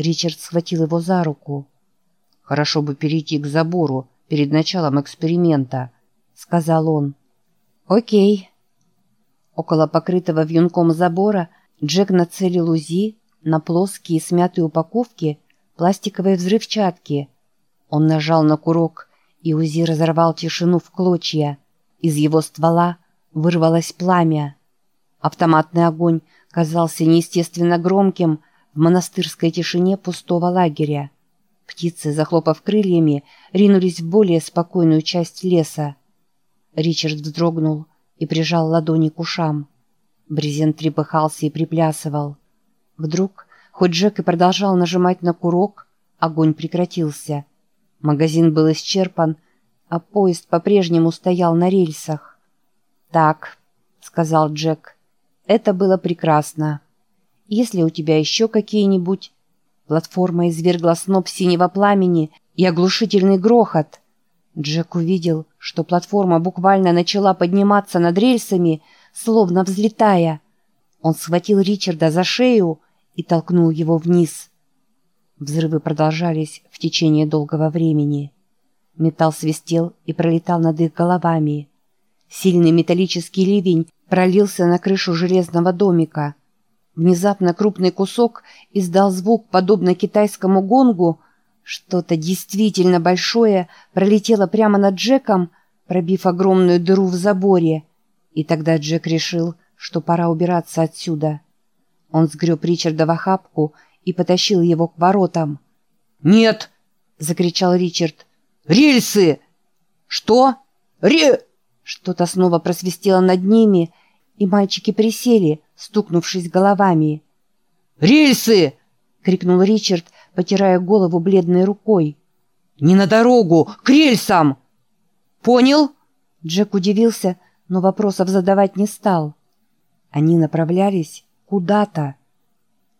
Ричард схватил его за руку. «Хорошо бы перейти к забору перед началом эксперимента», — сказал он. «Окей». Около покрытого вьюнком забора Джек нацелил УЗИ на плоские смятые упаковки пластиковой взрывчатки. Он нажал на курок, и УЗИ разорвал тишину в клочья. Из его ствола вырвалось пламя. Автоматный огонь казался неестественно громким в монастырской тишине пустого лагеря. Птицы, захлопав крыльями, ринулись в более спокойную часть леса. Ричард вздрогнул и прижал ладони к ушам. Брезент трепыхался и приплясывал. Вдруг, хоть Джек и продолжал нажимать на курок, огонь прекратился. Магазин был исчерпан, а поезд по-прежнему стоял на рельсах. «Так», — сказал Джек, — «это было прекрасно. Если у тебя еще какие-нибудь...» Платформа извергла сноп синего пламени и оглушительный грохот. Джек увидел, что платформа буквально начала подниматься над рельсами, словно взлетая. Он схватил Ричарда за шею и толкнул его вниз. Взрывы продолжались в течение долгого времени. Металл свистел и пролетал над их головами. Сильный металлический ливень пролился на крышу железного домика. Внезапно крупный кусок издал звук, подобно китайскому гонгу. Что-то действительно большое пролетело прямо над Джеком, пробив огромную дыру в заборе. И тогда Джек решил, что пора убираться отсюда. Он сгреб Ричарда в охапку и потащил его к воротам. «Нет!» — закричал Ричард. «Рельсы!» «Что? Ре...» Что-то снова просвистело над ними, и мальчики присели, стукнувшись головами. «Рельсы!» — крикнул Ричард, потирая голову бледной рукой. «Не на дорогу! К рельсам!» «Понял?» Джек удивился, но вопросов задавать не стал. Они направлялись куда-то.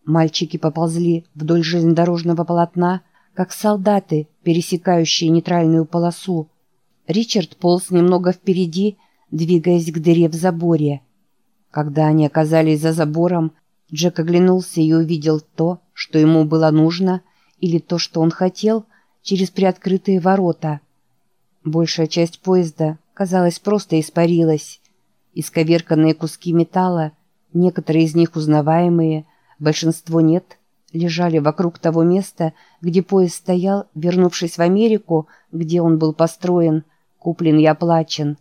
Мальчики поползли вдоль железнодорожного полотна, как солдаты, пересекающие нейтральную полосу. Ричард полз немного впереди, двигаясь к дыре в заборе. Когда они оказались за забором, Джек оглянулся и увидел то, что ему было нужно, или то, что он хотел, через приоткрытые ворота. Большая часть поезда, казалось, просто испарилась. Исковерканные куски металла, некоторые из них узнаваемые, большинство нет, лежали вокруг того места, где поезд стоял, вернувшись в Америку, где он был построен, куплен и оплачен.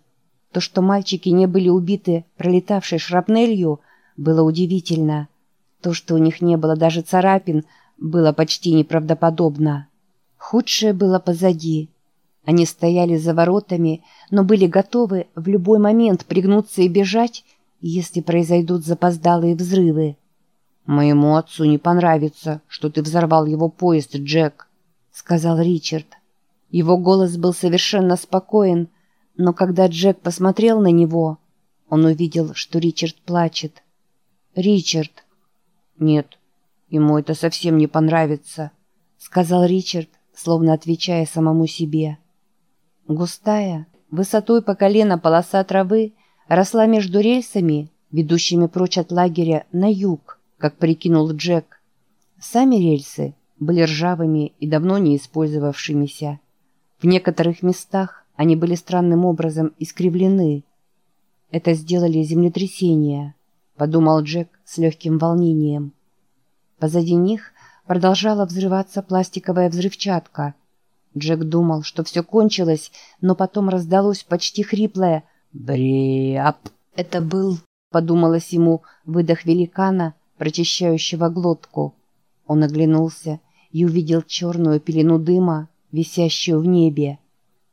То, что мальчики не были убиты пролетавшей шрапнелью, было удивительно. То, что у них не было даже царапин, было почти неправдоподобно. Худшее было позади. Они стояли за воротами, но были готовы в любой момент пригнуться и бежать, если произойдут запоздалые взрывы. «Моему отцу не понравится, что ты взорвал его поезд, Джек», — сказал Ричард. Его голос был совершенно спокоен, но когда Джек посмотрел на него, он увидел, что Ричард плачет. «Ричард!» «Нет, ему это совсем не понравится», — сказал Ричард, словно отвечая самому себе. Густая, высотой по колено полоса травы росла между рельсами, ведущими прочь от лагеря на юг как прикинул Джек. Сами рельсы были ржавыми и давно не использовавшимися. В некоторых местах они были странным образом искривлены. Это сделали землетрясения, подумал Джек с легким волнением. Позади них продолжала взрываться пластиковая взрывчатка. Джек думал, что все кончилось, но потом раздалось почти хриплое «Бриап». Это был, подумалось ему, выдох великана, прочищающего глотку. Он оглянулся и увидел черную пелену дыма, висящую в небе.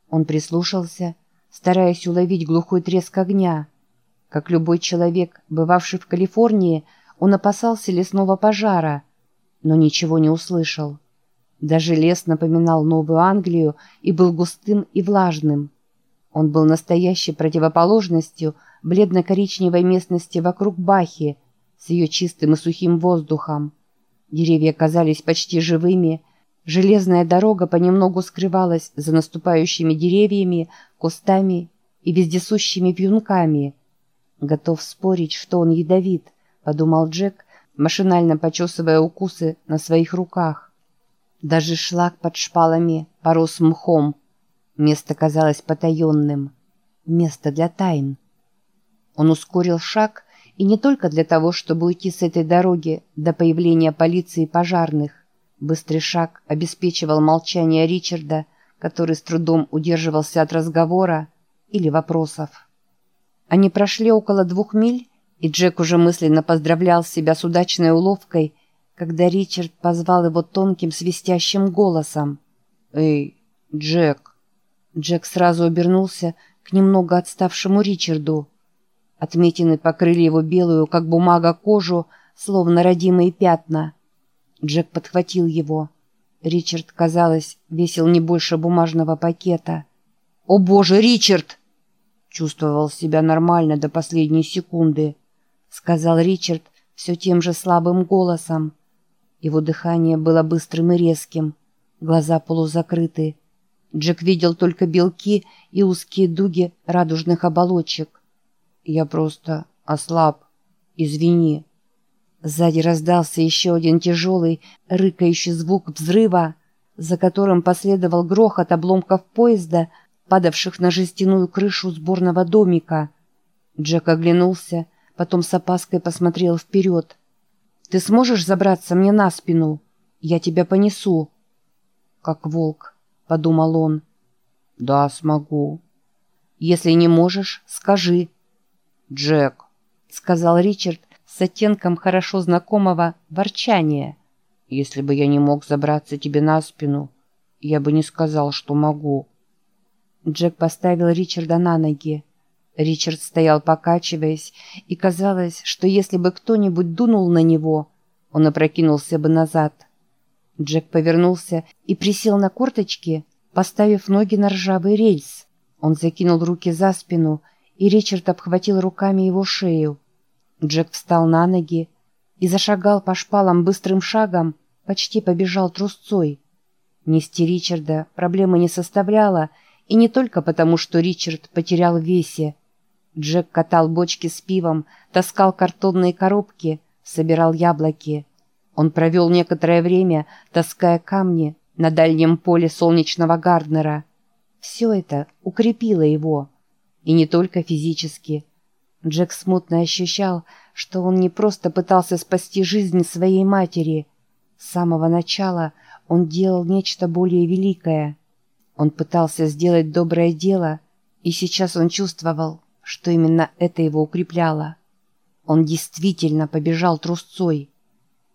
Он прислушался, стараясь уловить глухой треск огня. Как любой человек, бывавший в Калифорнии, он опасался лесного пожара, но ничего не услышал. Даже лес напоминал Новую Англию и был густым и влажным. Он был настоящей противоположностью бледно-коричневой местности вокруг Бахи, с ее чистым и сухим воздухом. Деревья казались почти живыми, железная дорога понемногу скрывалась за наступающими деревьями, кустами и вездесущими вьюнками. «Готов спорить, что он ядовит», — подумал Джек, машинально почесывая укусы на своих руках. Даже шлак под шпалами порос мхом. Место казалось потаенным. Место для тайн. Он ускорил шаг, и не только для того, чтобы уйти с этой дороги до появления полиции и пожарных. Быстрый шаг обеспечивал молчание Ричарда, который с трудом удерживался от разговора или вопросов. Они прошли около двух миль, и Джек уже мысленно поздравлял себя с удачной уловкой, когда Ричард позвал его тонким свистящим голосом. «Эй, Джек!» Джек сразу обернулся к немного отставшему Ричарду. Отметины покрыли его белую, как бумага, кожу, словно родимые пятна. Джек подхватил его. Ричард, казалось, весил не больше бумажного пакета. «О боже, Ричард!» Чувствовал себя нормально до последней секунды, сказал Ричард все тем же слабым голосом. Его дыхание было быстрым и резким, глаза полузакрыты. Джек видел только белки и узкие дуги радужных оболочек. «Я просто ослаб. Извини». Сзади раздался еще один тяжелый, рыкающий звук взрыва, за которым последовал грохот обломков поезда, падавших на жестяную крышу сборного домика. Джек оглянулся, потом с опаской посмотрел вперед. «Ты сможешь забраться мне на спину? Я тебя понесу». «Как волк», — подумал он. «Да, смогу». «Если не можешь, скажи». «Джек», — сказал Ричард с оттенком хорошо знакомого ворчания. «Если бы я не мог забраться тебе на спину, я бы не сказал, что могу». Джек поставил Ричарда на ноги. Ричард стоял покачиваясь, и казалось, что если бы кто-нибудь дунул на него, он опрокинулся бы назад. Джек повернулся и присел на корточки, поставив ноги на ржавый рельс. Он закинул руки за спину, и Ричард обхватил руками его шею. Джек встал на ноги и зашагал по шпалам быстрым шагом, почти побежал трусцой. Нести Ричарда проблемы не составляло, и не только потому, что Ричард потерял в весе. Джек катал бочки с пивом, таскал картонные коробки, собирал яблоки. Он провел некоторое время, таская камни на дальнем поле солнечного Гарднера. Все это укрепило его. И не только физически. Джек смутно ощущал, что он не просто пытался спасти жизнь своей матери. С самого начала он делал нечто более великое — он пытался сделать доброе дело, и сейчас он чувствовал, что именно это его укрепляло. Он действительно побежал трусцой.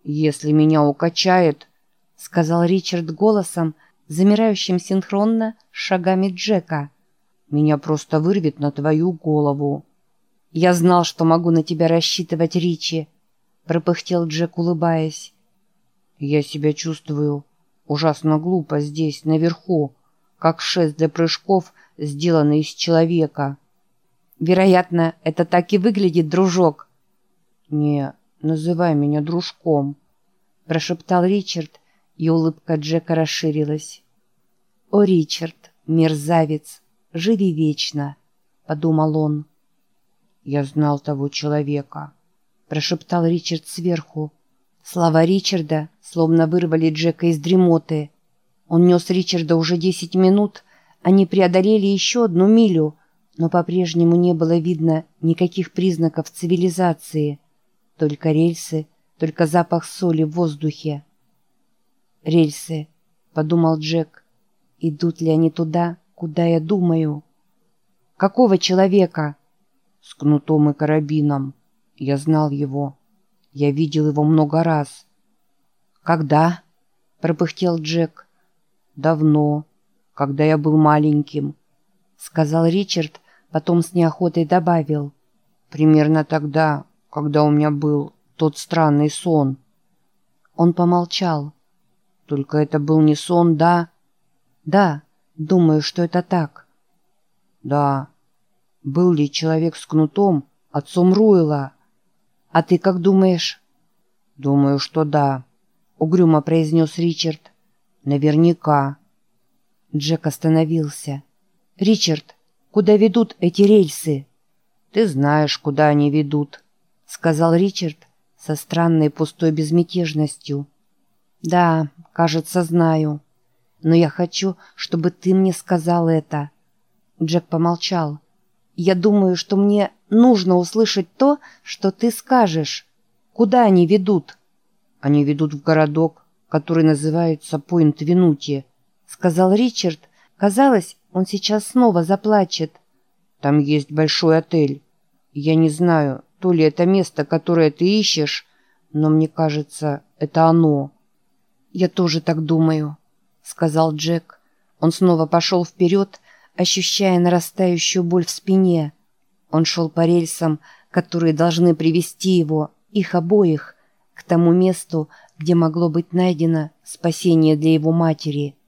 «Если меня укачает», — сказал Ричард голосом, замирающим синхронно шагами Джека, — «меня просто вырвет на твою голову». «Я знал, что могу на тебя рассчитывать, Ричи», — пропыхтел Джек, улыбаясь. «Я себя чувствую ужасно глупо здесь, наверху», как шест для прыжков, сделанный из человека. Вероятно, это так и выглядит, дружок. «Не, называй меня дружком», — прошептал Ричард, и улыбка Джека расширилась. «О, Ричард, мерзавец, живи вечно», — подумал он. «Я знал того человека», — прошептал Ричард сверху. Слова Ричарда словно вырвали Джека из дремоты. Он нес Ричарда уже десять минут, они преодолели еще одну милю, но по-прежнему не было видно никаких признаков цивилизации. Только рельсы, только запах соли в воздухе. «Рельсы», — подумал Джек, — «идут ли они туда, куда я думаю?» «Какого человека?» «С кнутом и карабином. Я знал его. Я видел его много раз». «Когда?» — пропыхтел Джек. «Давно, когда я был маленьким», — сказал Ричард, потом с неохотой добавил. «Примерно тогда, когда у меня был тот странный сон». Он помолчал. «Только это был не сон, да?» «Да, думаю, что это так». «Да. Был ли человек с кнутом отцом Руэла?» «А ты как думаешь?» «Думаю, что да», — угрюмо произнес Ричард. Наверняка. Джек остановился. «Ричард, куда ведут эти рельсы?» «Ты знаешь, куда они ведут», — сказал Ричард со странной пустой безмятежностью. «Да, кажется, знаю. Но я хочу, чтобы ты мне сказал это». Джек помолчал. «Я думаю, что мне нужно услышать то, что ты скажешь. Куда они ведут?» «Они ведут в городок, который называется Пойнт-Винути», — сказал Ричард. Казалось, он сейчас снова заплачет. «Там есть большой отель. Я не знаю, то ли это место, которое ты ищешь, но мне кажется, это оно». «Я тоже так думаю», — сказал Джек. Он снова пошел вперед, ощущая нарастающую боль в спине. Он шел по рельсам, которые должны привести его, их обоих, к тому месту, где могло быть найдено спасение для его матери —